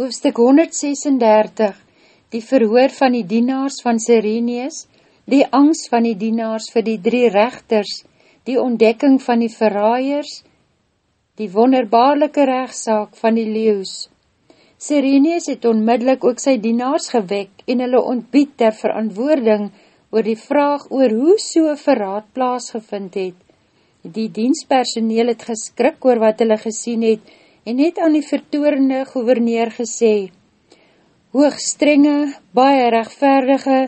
Hoofstuk 136 Die verhoor van die dienaars van Sireneus, die angst van die dienaars vir die drie rechters, die ontdekking van die verraaiers, die wonderbaarlike rechtsaak van die leeuws. Sireneus het onmiddellik ook sy dienaars gewek en hulle ontbied ter verantwoording oor die vraag oor hoe so'n verraad plaasgevind het. Die dienstpersoneel het geskrik oor wat hulle gesien het en het aan die vertoorende gouverneur gesê, Hoog strenge, baie rechtverdige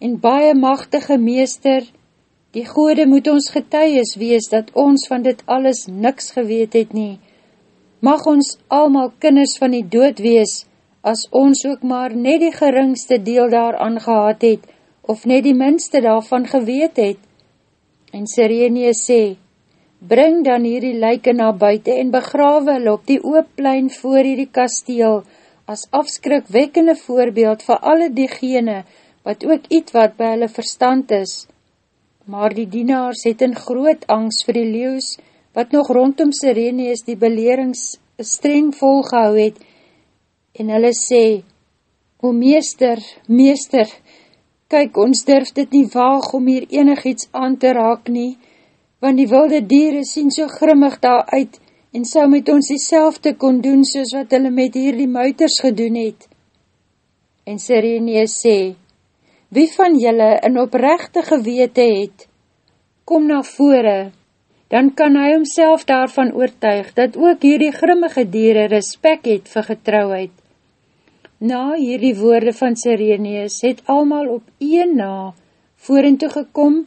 en baie machtige meester, die gode moet ons getuies wees dat ons van dit alles niks geweet het nie. Mag ons almal kinders van die dood wees, as ons ook maar net die geringste deel daar aangehad het, of net die minste daarvan geweet het. En Sirene sê, Bring dan hierdie lyke na buiten en begrawe hulle op die oopplein voor hierdie kasteel, as afskrikwekkende voorbeeld vir alle diegene, wat ook iets wat by hulle verstand is. Maar die dienaars het in groot angst vir die leeuws, wat nog rondom Sireneus die belerings streng volgehou het, en hulle sê, O meester, meester, kyk, ons durf dit nie waag om hier enig iets aan te raak nie, want die wilde dieren sien so grimmig daar uit en sou met ons die selfde kon doen soos wat hulle met hier die muiters gedoen het. En Sireneus sê, wie van julle in oprechte gewete het, kom na vore, dan kan hy homself daarvan oortuig, dat ook hierdie grimmige dieren respect het vir getrouheid. Na hierdie woorde van Sireneus het almal op een na voorin toegekom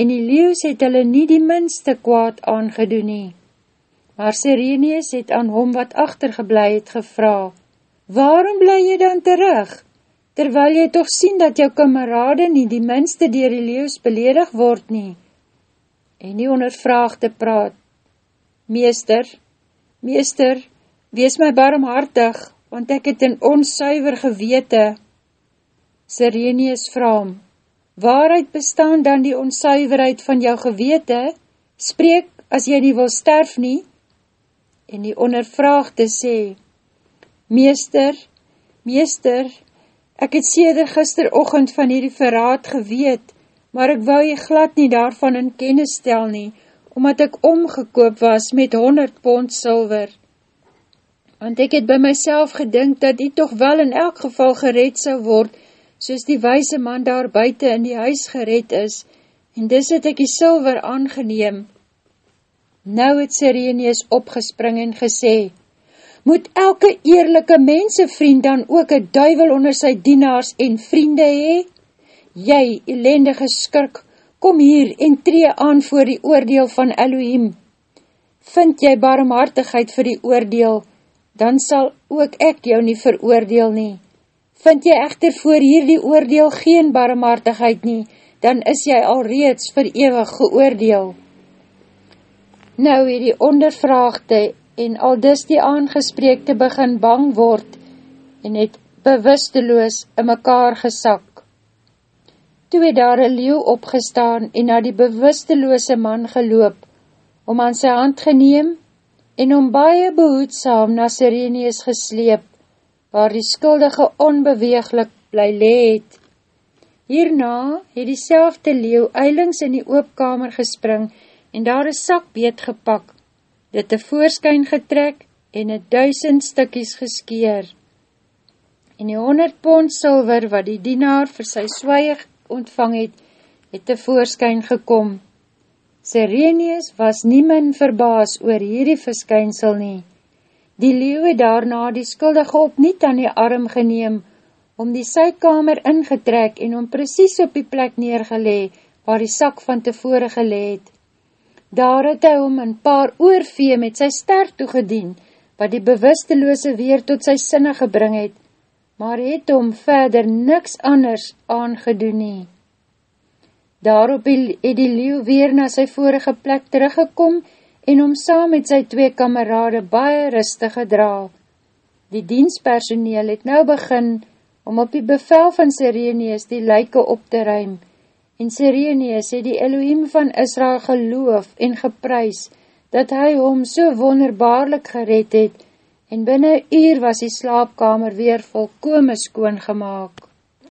en die leeuws het hulle nie die minste kwaad aangedoen nie. Maar Sireneus het aan hom wat achtergeblij het gevra, Waarom bly jy dan terug, terwyl jy toch sien dat jou kamerade nie die minste dier die leeuws beledig word nie? En die ondervraagde praat, Meester, Meester, wees my barmhartig, want ek het in ons suiver gewete. Sireneus vraag, Waaruit bestaan dan die onsuiverheid van jou gewete? Spreek as jy nie wil sterf nie. En die ondervraagde sê, Meester, Meester, ek het seder gisterochtend van hierdie verraad geweet, maar ek wou jy glad nie daarvan in kennis stel nie, omdat ek omgekoop was met 100 pond silver. Want ek het by myself gedink dat die toch wel in elk geval gered sou word, soos die wijse man daar buiten in die huis gered is, en dis het ek die silver aangeneem. Nou het Sireneus opgespring en gesê, Moet elke eerlijke mensevriend dan ook een duivel onder sy dienaars en vriende hee? Jy, elendige skirk, kom hier en tree aan voor die oordeel van Elohim. Vind jy barmhartigheid vir die oordeel, dan sal ook ek jou nie veroordeel nie. Vind jy echter voor hierdie oordeel geen barmhartigheid nie, dan is jy al reeds vir ewig geoordeel. Nou het die ondervraagde en al dis die aangespreekte begin bang word en het bewusteloos in mekaar gesak. Toe het daar een leeuw opgestaan en na die bewusteloose man geloop, om aan sy hand geneem en om baie behoedsam na Sireneus gesleep, waar die skuldige onbeweeglik bly leed. Hierna het die selfde leeuw eilings in die oopkamer gespring en daar een sakbeet gepak, dit te voorskyn getrek en het duisend stikkies geskeer. En die honderd pond silver wat die dienaar vir sy swaig ontvang het, het te voorskyn gekom. Sirenius was nie min verbaas oor hierdie verskynsel nie. Die leeuw het daarna die skuldige opniet aan die arm geneem, om die sykamer ingetrek en om precies op die plek neergelee, waar die sak van tevore geleed. Daar het hy om een paar oorvee met sy ster toegedien, wat die bewusteloose weer tot sy sinne gebring het, maar het om verder niks anders aangedoen nie. Daarop het die leeuw weer na sy vorige plek teruggekom en om saam met sy twee kamerade baie rustig gedra. Die dienspersoneel het nou begin om op die bevel van Sireneus die lyke op te ruim, en Sireneus het die Elohim van Israel geloof en geprys, dat hy hom so wonderbaarlik gered het, en binnen uur was die slaapkamer weer volkome skoon gemaakt.